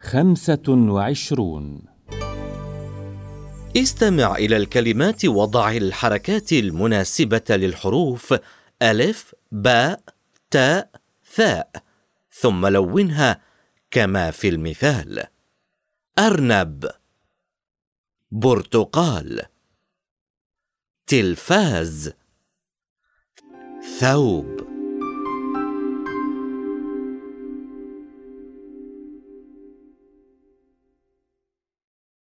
خمسة وعشرون. استمع إلى الكلمات وضع الحركات المناسبة للحروف ألف باء تاء ثاء ثم لونها كما في المثال. أرنب. برتقال. تلفاز. ثوب.